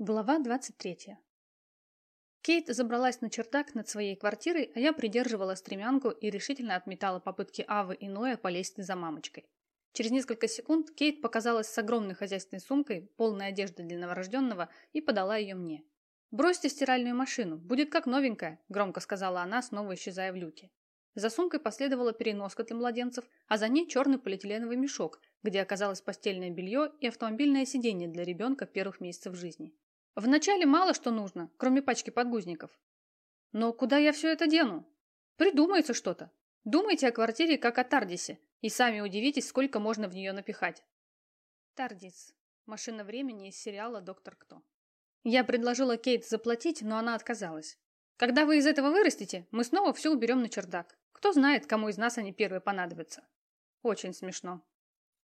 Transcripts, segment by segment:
Глава 23. Кейт забралась на чердак над своей квартирой, а я придерживала стремянку и решительно отметала попытки Авы и Ноя полезть за мамочкой. Через несколько секунд Кейт показалась с огромной хозяйственной сумкой, полной одежды для новорожденного, и подала ее мне. «Бросьте стиральную машину, будет как новенькая», – громко сказала она, снова исчезая в люке. За сумкой последовала переноска для младенцев, а за ней черный полиэтиленовый мешок, где оказалось постельное белье и автомобильное сиденье для ребенка первых месяцев жизни. Вначале мало что нужно, кроме пачки подгузников. Но куда я все это дену? Придумается что-то. Думайте о квартире как о Тардисе, и сами удивитесь, сколько можно в нее напихать. Тардис. Машина времени из сериала «Доктор Кто». Я предложила Кейт заплатить, но она отказалась. Когда вы из этого вырастете, мы снова все уберем на чердак. Кто знает, кому из нас они первые понадобятся. Очень смешно.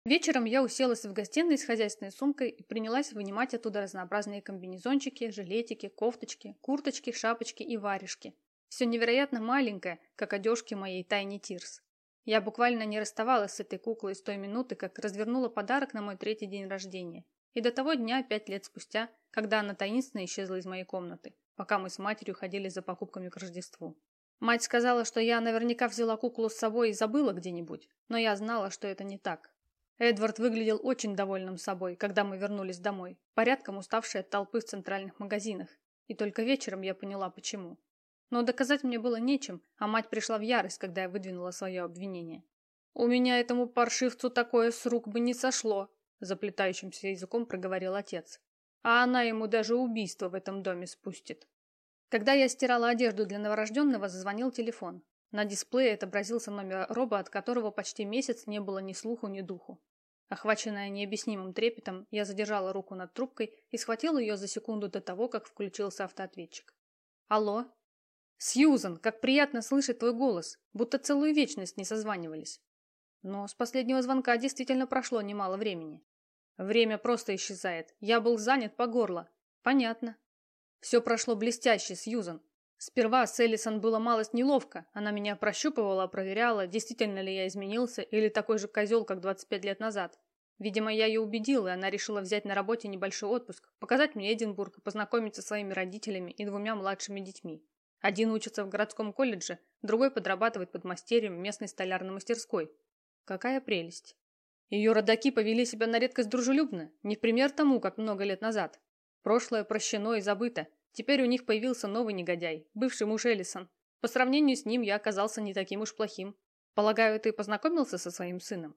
Вечером я уселась в гостиной с хозяйственной сумкой и принялась вынимать оттуда разнообразные комбинезончики, жилетики, кофточки, курточки, шапочки и варежки. Все невероятно маленькое, как одежки моей Тайни Тирс. Я буквально не расставалась с этой куклой с той минуты, как развернула подарок на мой третий день рождения. И до того дня, пять лет спустя, когда она таинственно исчезла из моей комнаты, пока мы с матерью ходили за покупками к Рождеству. Мать сказала, что я наверняка взяла куклу с собой и забыла где-нибудь, но я знала, что это не так. Эдвард выглядел очень довольным собой, когда мы вернулись домой, порядком уставший от толпы в центральных магазинах. И только вечером я поняла, почему. Но доказать мне было нечем, а мать пришла в ярость, когда я выдвинула свое обвинение. «У меня этому паршивцу такое с рук бы не сошло», заплетающимся языком проговорил отец. «А она ему даже убийство в этом доме спустит». Когда я стирала одежду для новорожденного, зазвонил телефон. На дисплее отобразился номер Роба, от которого почти месяц не было ни слуху, ни духу. Охваченная необъяснимым трепетом, я задержала руку над трубкой и схватила ее за секунду до того, как включился автоответчик. «Алло?» «Сьюзан, как приятно слышать твой голос, будто целую вечность не созванивались». Но с последнего звонка действительно прошло немало времени. Время просто исчезает. Я был занят по горло. Понятно. Все прошло блестяще, Сьюзан. Сперва с Эллисон было малость неловко. Она меня прощупывала, проверяла, действительно ли я изменился или такой же козел, как 25 лет назад. Видимо, я ее убедил, и она решила взять на работе небольшой отпуск, показать мне Эдинбург и познакомиться со своими родителями и двумя младшими детьми. Один учится в городском колледже, другой подрабатывает под мастерьем местной столярной мастерской. Какая прелесть. Ее родаки повели себя на редкость дружелюбно, не в пример тому, как много лет назад. Прошлое прощено и забыто, Теперь у них появился новый негодяй, бывший муж Эллисон. По сравнению с ним я оказался не таким уж плохим. Полагаю, ты познакомился со своим сыном?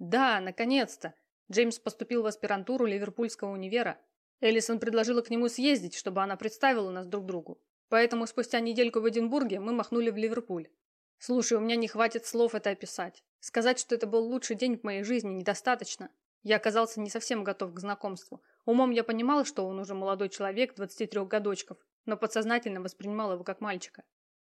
Да, наконец-то. Джеймс поступил в аспирантуру Ливерпульского универа. Эллисон предложила к нему съездить, чтобы она представила нас друг другу. Поэтому спустя недельку в Эдинбурге мы махнули в Ливерпуль. Слушай, у меня не хватит слов это описать. Сказать, что это был лучший день в моей жизни, недостаточно. Я оказался не совсем готов к знакомству. Умом я понимал, что он уже молодой человек, 23 годочков, но подсознательно воспринимал его как мальчика.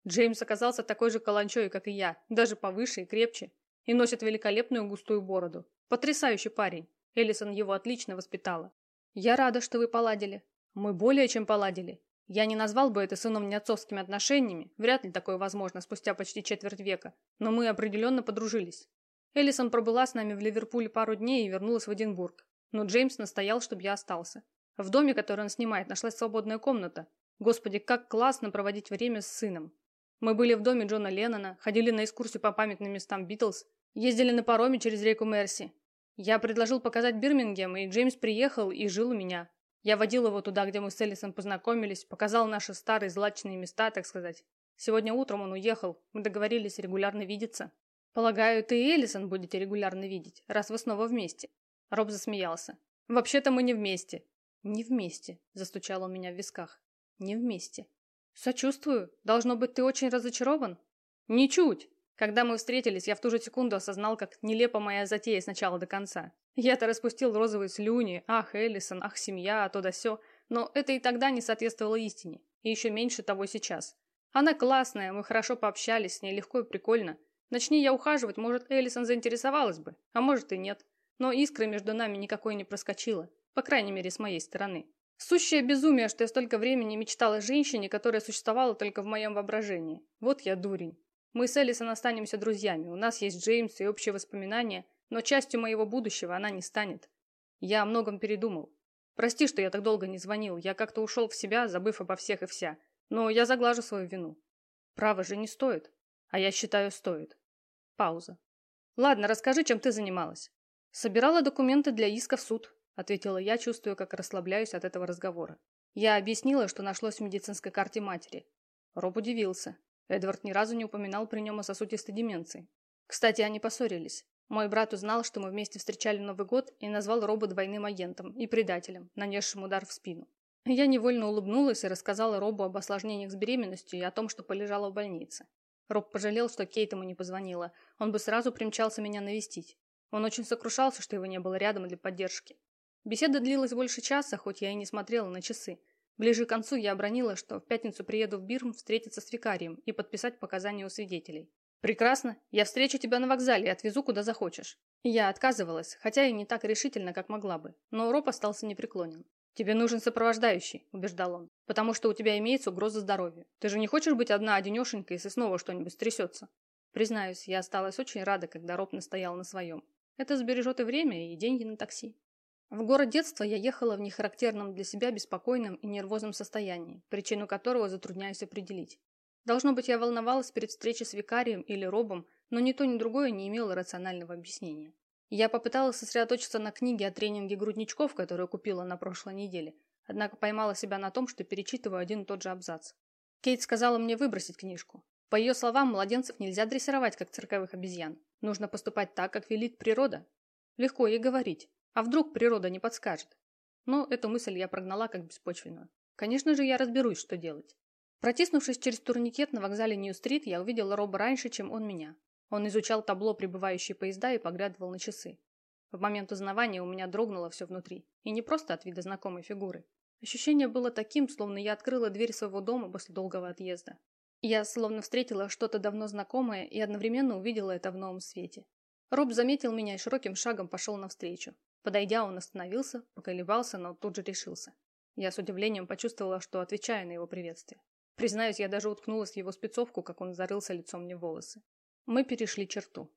Джеймс оказался такой же каланчой, как и я, даже повыше и крепче, и носит великолепную густую бороду. Потрясающий парень. Эллисон его отлично воспитала. Я рада, что вы поладили. Мы более чем поладили. Я не назвал бы это сыном неотцовскими отношениями, вряд ли такое возможно спустя почти четверть века, но мы определенно подружились. Эллисон пробыла с нами в Ливерпуле пару дней и вернулась в Эдинбург. Но Джеймс настоял, чтобы я остался. В доме, который он снимает, нашлась свободная комната. Господи, как классно проводить время с сыном. Мы были в доме Джона Леннона, ходили на экскурсию по памятным местам Битлз, ездили на пароме через реку Мерси. Я предложил показать Бирмингем, и Джеймс приехал и жил у меня. Я водил его туда, где мы с Эллисон познакомились, показал наши старые злачные места, так сказать. Сегодня утром он уехал, мы договорились регулярно видеться. Полагаю, ты и Эллисон будете регулярно видеть, раз вы снова вместе. Роб засмеялся. Вообще-то мы не вместе. Не вместе, застучал у меня в висках. Не вместе. Сочувствую. Должно быть, ты очень разочарован? Ничуть. Когда мы встретились, я в ту же секунду осознал, как нелепа моя затея с начала до конца. Я-то распустил розовые слюни, ах, Эллисон, ах, семья, а то да сё. Но это и тогда не соответствовало истине. И еще меньше того сейчас. Она классная, мы хорошо пообщались, с ней легко и прикольно. Начни я ухаживать, может, Элисон заинтересовалась бы, а может и нет. Но искры между нами никакой не проскочило, по крайней мере, с моей стороны. Сущее безумие, что я столько времени мечтала о женщине, которая существовала только в моем воображении. Вот я дурень. Мы с Элисон останемся друзьями, у нас есть Джеймс и общие воспоминания, но частью моего будущего она не станет. Я о многом передумал. Прости, что я так долго не звонил. Я как-то ушел в себя, забыв обо всех и вся. Но я заглажу свою вину. Право же не стоит. А я считаю, стоит. Пауза. Ладно, расскажи, чем ты занималась. Собирала документы для иска в суд, ответила я, чувствуя, как расслабляюсь от этого разговора. Я объяснила, что нашлось в медицинской карте матери. Роб удивился. Эдвард ни разу не упоминал при нем о сосудистой деменции. Кстати, они поссорились. Мой брат узнал, что мы вместе встречали Новый год и назвал Роба двойным агентом и предателем, нанесшим удар в спину. Я невольно улыбнулась и рассказала Робу об осложнениях с беременностью и о том, что полежала в больнице. Роб пожалел, что Кейт ему не позвонила. Он бы сразу примчался меня навестить. Он очень сокрушался, что его не было рядом для поддержки. Беседа длилась больше часа, хоть я и не смотрела на часы. Ближе к концу я обронила, что в пятницу приеду в Бирм встретиться с викарием и подписать показания у свидетелей. «Прекрасно. Я встречу тебя на вокзале и отвезу куда захочешь». Я отказывалась, хотя и не так решительно, как могла бы, но Роб остался непреклонен. «Тебе нужен сопровождающий», – убеждал он, – «потому что у тебя имеется угроза здоровью. Ты же не хочешь быть одна одинешенька, если снова что-нибудь стрясется?» Признаюсь, я осталась очень рада, когда Роб настоял на своем. Это сбережет и время, и деньги на такси. В город детства я ехала в нехарактерном для себя беспокойном и нервозном состоянии, причину которого затрудняюсь определить. Должно быть, я волновалась перед встречей с викарием или робом, но ни то, ни другое не имело рационального объяснения. Я попыталась сосредоточиться на книге о тренинге грудничков, которую купила на прошлой неделе, однако поймала себя на том, что перечитываю один и тот же абзац. Кейт сказала мне выбросить книжку. По ее словам, младенцев нельзя дрессировать, как цирковых обезьян. Нужно поступать так, как велит природа. Легко ей говорить. А вдруг природа не подскажет? Но эту мысль я прогнала как беспочвенную. Конечно же, я разберусь, что делать. Протиснувшись через турникет на вокзале Нью-стрит, я увидела Роба раньше, чем он меня. Он изучал табло прибывающие поезда и поглядывал на часы. В момент узнавания у меня дрогнуло все внутри. И не просто от вида знакомой фигуры. Ощущение было таким, словно я открыла дверь своего дома после долгого отъезда. Я словно встретила что-то давно знакомое и одновременно увидела это в новом свете. Роб заметил меня и широким шагом пошел навстречу. Подойдя, он остановился, поколебался, но тут же решился. Я с удивлением почувствовала, что отвечаю на его приветствие. Признаюсь, я даже уткнулась в его спецовку, как он зарылся лицом мне в волосы. Мы перешли черту.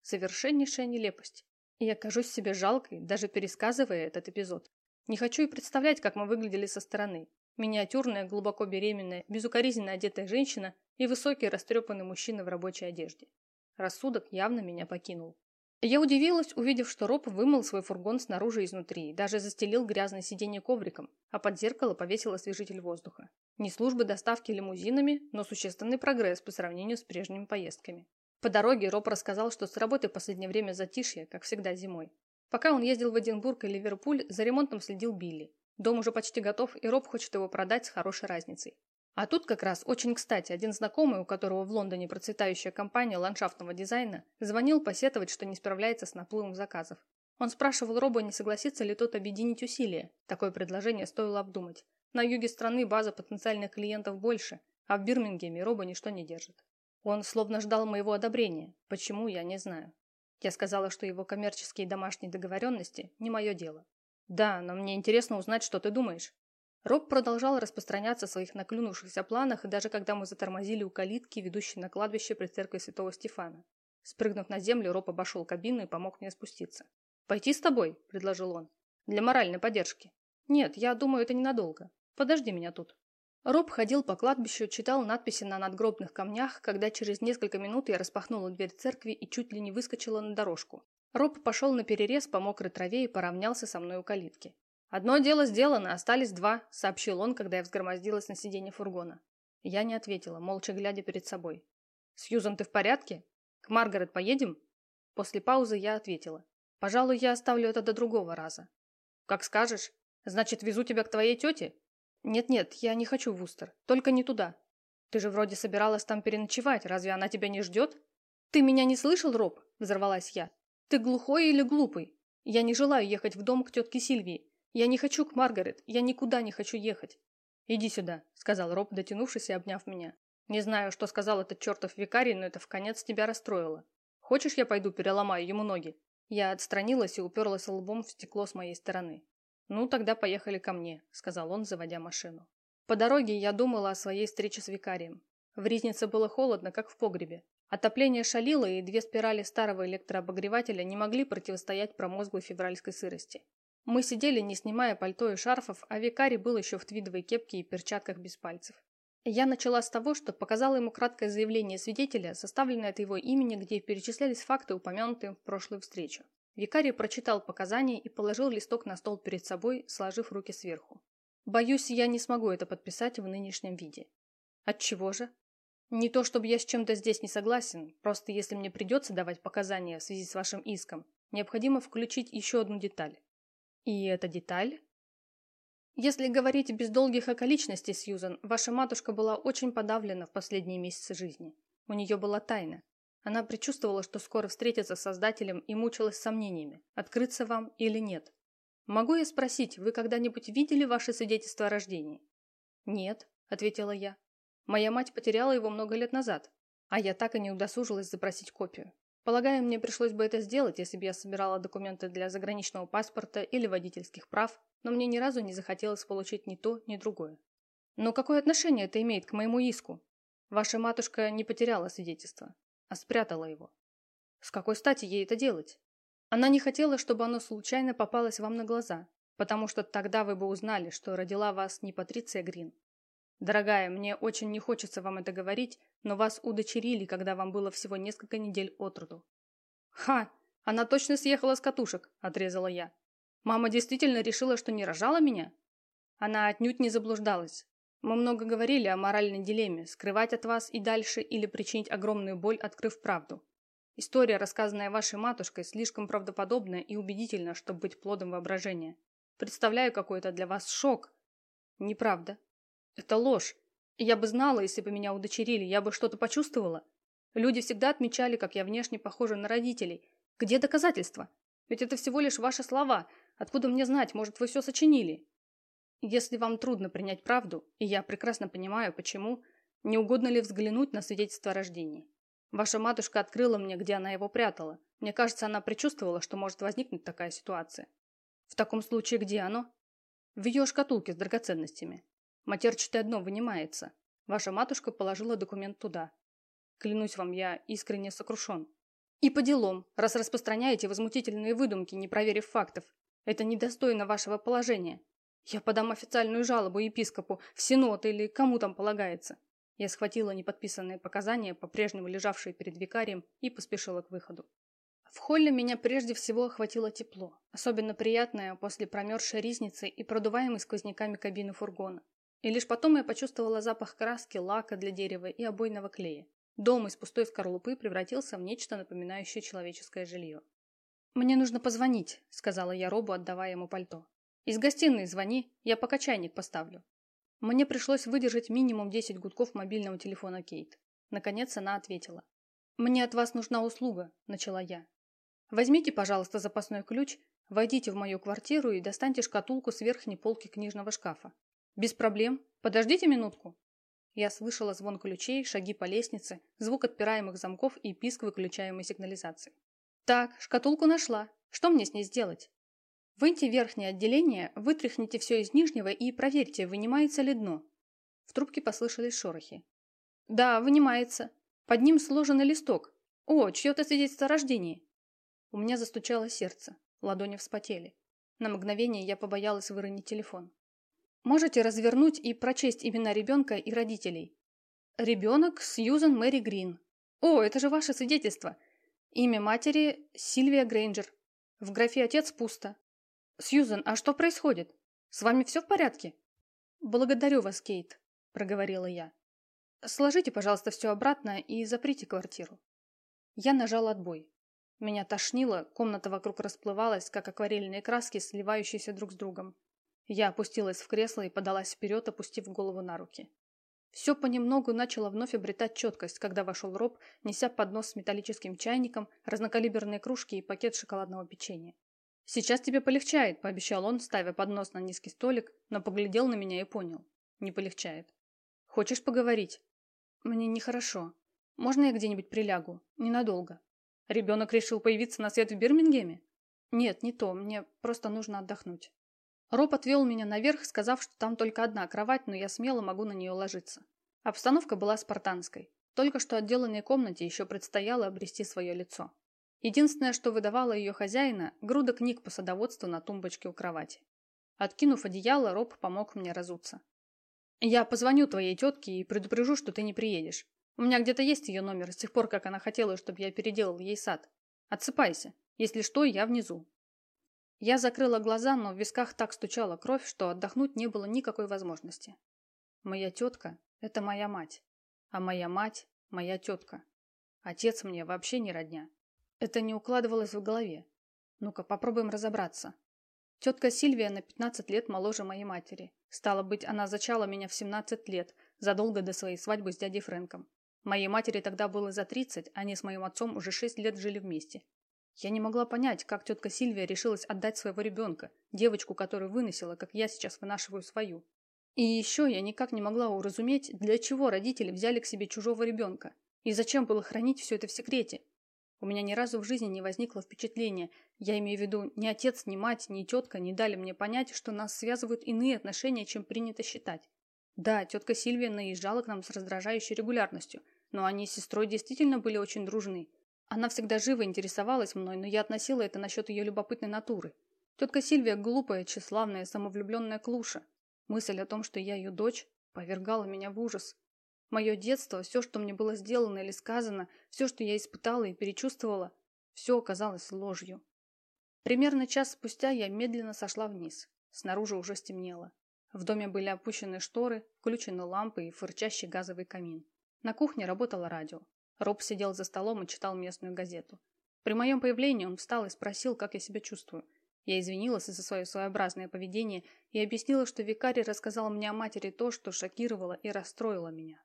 Совершеннейшая нелепость. И я кажусь себе жалкой, даже пересказывая этот эпизод. Не хочу и представлять, как мы выглядели со стороны. Миниатюрная, глубоко беременная, безукоризненно одетая женщина и высокий растрепанный мужчина в рабочей одежде. Рассудок явно меня покинул. Я удивилась, увидев, что Роб вымыл свой фургон снаружи и изнутри, даже застелил грязное сиденье ковриком, а под зеркало повесил освежитель воздуха. Не службы доставки лимузинами, но существенный прогресс по сравнению с прежними поездками. По дороге Роб рассказал, что с работы в последнее время затишье, как всегда зимой. Пока он ездил в Эдинбург и Ливерпуль, за ремонтом следил Билли. Дом уже почти готов, и Роб хочет его продать с хорошей разницей. А тут как раз очень кстати один знакомый, у которого в Лондоне процветающая компания ландшафтного дизайна, звонил посетовать, что не справляется с наплывом заказов. Он спрашивал Роба, не согласится ли тот объединить усилия. Такое предложение стоило обдумать. На юге страны база потенциальных клиентов больше, а в Бирмингеме Роба ничто не держит. Он словно ждал моего одобрения. Почему, я не знаю. Я сказала, что его коммерческие и домашние договоренности не мое дело. Да, но мне интересно узнать, что ты думаешь. Роб продолжал распространяться о своих наклюнувшихся планах, даже когда мы затормозили у калитки, ведущей на кладбище при церкви святого Стефана. Спрыгнув на землю, Роб обошел кабину и помог мне спуститься. «Пойти с тобой?» – предложил он. «Для моральной поддержки». «Нет, я думаю, это ненадолго. Подожди меня тут». Роб ходил по кладбищу, читал надписи на надгробных камнях, когда через несколько минут я распахнула дверь церкви и чуть ли не выскочила на дорожку. Роб пошел на перерез по мокрой траве и поравнялся со мной у калитки. «Одно дело сделано, остались два», — сообщил он, когда я взгромоздилась на сиденье фургона. Я не ответила, молча глядя перед собой. «Сьюзан, ты в порядке? К Маргарет поедем?» После паузы я ответила. «Пожалуй, я оставлю это до другого раза». «Как скажешь. Значит, везу тебя к твоей тете?» «Нет-нет, я не хочу в Устер. Только не туда. Ты же вроде собиралась там переночевать. Разве она тебя не ждет?» «Ты меня не слышал, Роб?» – взорвалась я. «Ты глухой или глупый? Я не желаю ехать в дом к тетке Сильвии. «Я не хочу к Маргарет, я никуда не хочу ехать». «Иди сюда», — сказал Роб, дотянувшись и обняв меня. «Не знаю, что сказал этот чертов викарий, но это в конец тебя расстроило. Хочешь, я пойду переломаю ему ноги?» Я отстранилась и уперлась лбом в стекло с моей стороны. «Ну, тогда поехали ко мне», — сказал он, заводя машину. По дороге я думала о своей встрече с викарием. В Ризнице было холодно, как в погребе. Отопление шалило, и две спирали старого электрообогревателя не могли противостоять промозглой февральской сырости. Мы сидели, не снимая пальто и шарфов, а викарий был еще в твидовой кепке и перчатках без пальцев. Я начала с того, что показала ему краткое заявление свидетеля, составленное от его имени, где перечислялись факты, упомянутые в прошлую встречу. Викарий прочитал показания и положил листок на стол перед собой, сложив руки сверху. Боюсь, я не смогу это подписать в нынешнем виде. Отчего же? Не то, чтобы я с чем-то здесь не согласен, просто если мне придется давать показания в связи с вашим иском, необходимо включить еще одну деталь. И эта деталь? Если говорить без долгих околичностей, Сьюзан, ваша матушка была очень подавлена в последние месяцы жизни. У нее была тайна. Она предчувствовала, что скоро встретится с Создателем и мучилась сомнениями, открыться вам или нет. Могу я спросить, вы когда-нибудь видели ваше свидетельство о рождении? Нет, ответила я. Моя мать потеряла его много лет назад, а я так и не удосужилась запросить копию. Полагаю, мне пришлось бы это сделать, если бы я собирала документы для заграничного паспорта или водительских прав, но мне ни разу не захотелось получить ни то, ни другое. Но какое отношение это имеет к моему иску? Ваша матушка не потеряла свидетельство а спрятала его. С какой стати ей это делать? Она не хотела, чтобы оно случайно попалось вам на глаза, потому что тогда вы бы узнали, что родила вас не Патриция Грин. Дорогая, мне очень не хочется вам это говорить, но вас удочерили, когда вам было всего несколько недель от роду. Ха! Она точно съехала с катушек, отрезала я. Мама действительно решила, что не рожала меня? Она отнюдь не заблуждалась. Мы много говорили о моральной дилемме, скрывать от вас и дальше или причинить огромную боль, открыв правду. История, рассказанная вашей матушкой, слишком правдоподобная и убедительна, чтобы быть плодом воображения. Представляю какой-то для вас шок. Неправда. Это ложь. Я бы знала, если бы меня удочерили, я бы что-то почувствовала. Люди всегда отмечали, как я внешне похожа на родителей. Где доказательства? Ведь это всего лишь ваши слова. Откуда мне знать, может, вы все сочинили? Если вам трудно принять правду, и я прекрасно понимаю, почему, не угодно ли взглянуть на свидетельство о рождении? Ваша матушка открыла мне, где она его прятала. Мне кажется, она предчувствовала, что может возникнуть такая ситуация. В таком случае где оно? В ее шкатулке с драгоценностями. Матерчатое дно вынимается. Ваша матушка положила документ туда. Клянусь вам, я искренне сокрушен. И по делам, раз распространяете возмутительные выдумки, не проверив фактов. Это недостойно вашего положения. Я подам официальную жалобу епископу, в синод или кому там полагается. Я схватила неподписанные показания, по-прежнему лежавшие перед викарием, и поспешила к выходу. В холле меня прежде всего охватило тепло, особенно приятное после промерзшей ризницы и продуваемой сквозняками кабины фургона. И лишь потом я почувствовала запах краски, лака для дерева и обойного клея. Дом из пустой скорлупы превратился в нечто напоминающее человеческое жилье. «Мне нужно позвонить», — сказала я Робу, отдавая ему пальто. Из гостиной звони, я пока чайник поставлю. Мне пришлось выдержать минимум 10 гудков мобильного телефона Кейт. Наконец она ответила. «Мне от вас нужна услуга», – начала я. «Возьмите, пожалуйста, запасной ключ, войдите в мою квартиру и достаньте шкатулку с верхней полки книжного шкафа. Без проблем. Подождите минутку». Я слышала звон ключей, шаги по лестнице, звук отпираемых замков и писк выключаемой сигнализации. «Так, шкатулку нашла. Что мне с ней сделать?» Выньте верхнее отделение, вытряхните все из нижнего и проверьте, вынимается ли дно. В трубке послышались шорохи. Да, вынимается. Под ним сложен листок. О, чье-то свидетельство о рождении. У меня застучало сердце. Ладони вспотели. На мгновение я побоялась выронить телефон. Можете развернуть и прочесть имена ребенка и родителей. Ребенок Сьюзан Мэри Грин. О, это же ваше свидетельство. Имя матери Сильвия Грейнджер. В графе «Отец» пусто. «Сьюзен, а что происходит? С вами все в порядке?» «Благодарю вас, Кейт», – проговорила я. «Сложите, пожалуйста, все обратно и заприте квартиру». Я нажала отбой. Меня тошнило, комната вокруг расплывалась, как акварельные краски, сливающиеся друг с другом. Я опустилась в кресло и подалась вперед, опустив голову на руки. Все понемногу начало вновь обретать четкость, когда вошел Роб, неся поднос с металлическим чайником, разнокалиберные кружки и пакет шоколадного печенья. «Сейчас тебе полегчает», – пообещал он, ставя поднос на низкий столик, но поглядел на меня и понял. Не полегчает. «Хочешь поговорить?» «Мне нехорошо. Можно я где-нибудь прилягу? Ненадолго». «Ребенок решил появиться на свет в Бирмингеме?» «Нет, не то. Мне просто нужно отдохнуть». Роб отвел меня наверх, сказав, что там только одна кровать, но я смело могу на нее ложиться. Обстановка была спартанской. Только что отделанной комнате еще предстояло обрести свое лицо. Единственное, что выдавало ее хозяина – груда книг по садоводству на тумбочке у кровати. Откинув одеяло, Роб помог мне разуться. «Я позвоню твоей тетке и предупрежу, что ты не приедешь. У меня где-то есть ее номер с тех пор, как она хотела, чтобы я переделал ей сад. Отсыпайся. Если что, я внизу». Я закрыла глаза, но в висках так стучала кровь, что отдохнуть не было никакой возможности. Моя тетка – это моя мать, а моя мать – моя тетка. Отец мне вообще не родня. Это не укладывалось в голове. Ну-ка, попробуем разобраться. Тетка Сильвия на 15 лет моложе моей матери. Стало быть, она зачала меня в 17 лет, задолго до своей свадьбы с дядей Фрэнком. Моей матери тогда было за 30, они с моим отцом уже 6 лет жили вместе. Я не могла понять, как тетка Сильвия решилась отдать своего ребенка, девочку, которую выносила, как я сейчас вынашиваю свою. И еще я никак не могла уразуметь, для чего родители взяли к себе чужого ребенка, и зачем было хранить все это в секрете. У меня ни разу в жизни не возникло впечатления, я имею в виду, ни отец, ни мать, ни тетка не дали мне понять, что нас связывают иные отношения, чем принято считать. Да, тетка Сильвия наезжала к нам с раздражающей регулярностью, но они с сестрой действительно были очень дружны. Она всегда живо интересовалась мной, но я относила это насчет ее любопытной натуры. Тетка Сильвия глупая, тщеславная, самовлюбленная клуша. Мысль о том, что я ее дочь, повергала меня в ужас. Мое детство, все, что мне было сделано или сказано, все, что я испытала и перечувствовала, все оказалось ложью. Примерно час спустя я медленно сошла вниз. Снаружи уже стемнело. В доме были опущены шторы, включены лампы и фырчащий газовый камин. На кухне работало радио. Роб сидел за столом и читал местную газету. При моем появлении он встал и спросил, как я себя чувствую. Я извинилась за свое своеобразное поведение и объяснила, что викарий рассказал мне о матери то, что шокировало и расстроило меня.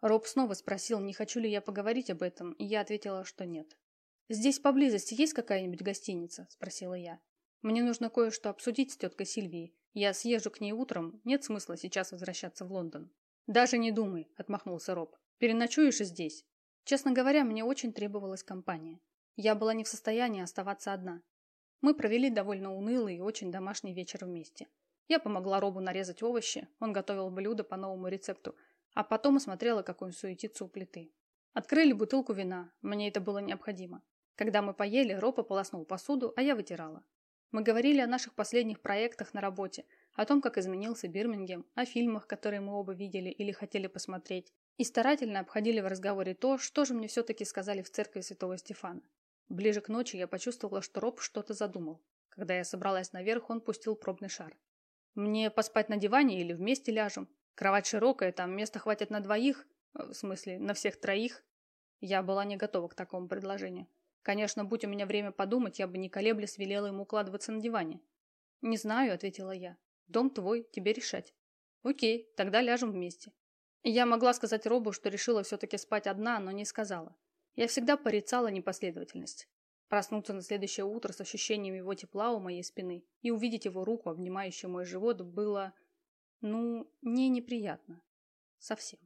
Роб снова спросил, не хочу ли я поговорить об этом, и я ответила, что нет. «Здесь поблизости есть какая-нибудь гостиница?» – спросила я. «Мне нужно кое-что обсудить с теткой Сильвией. Я съезжу к ней утром, нет смысла сейчас возвращаться в Лондон». «Даже не думай», – отмахнулся Роб. «Переночуешь и здесь. Честно говоря, мне очень требовалась компания. Я была не в состоянии оставаться одна. Мы провели довольно унылый и очень домашний вечер вместе. Я помогла Робу нарезать овощи, он готовил блюдо по новому рецепту, а потом осмотрела, как он суетится у плиты. Открыли бутылку вина, мне это было необходимо. Когда мы поели, Роб ополоснул посуду, а я вытирала. Мы говорили о наших последних проектах на работе, о том, как изменился Бирмингем, о фильмах, которые мы оба видели или хотели посмотреть, и старательно обходили в разговоре то, что же мне все-таки сказали в церкви святого Стефана. Ближе к ночи я почувствовала, что Роб что-то задумал. Когда я собралась наверх, он пустил пробный шар. «Мне поспать на диване или вместе ляжем? Кровать широкая, там места хватит на двоих, э, в смысле, на всех троих». Я была не готова к такому предложению. Конечно, будь у меня время подумать, я бы не колеблясь велела ему укладываться на диване. «Не знаю», — ответила я. «Дом твой, тебе решать». «Окей, тогда ляжем вместе». Я могла сказать Робу, что решила все-таки спать одна, но не сказала. Я всегда порицала непоследовательность. Проснуться на следующее утро с ощущением его тепла у моей спины и увидеть его руку, обнимающую мой живот, было, ну, не неприятно. Совсем.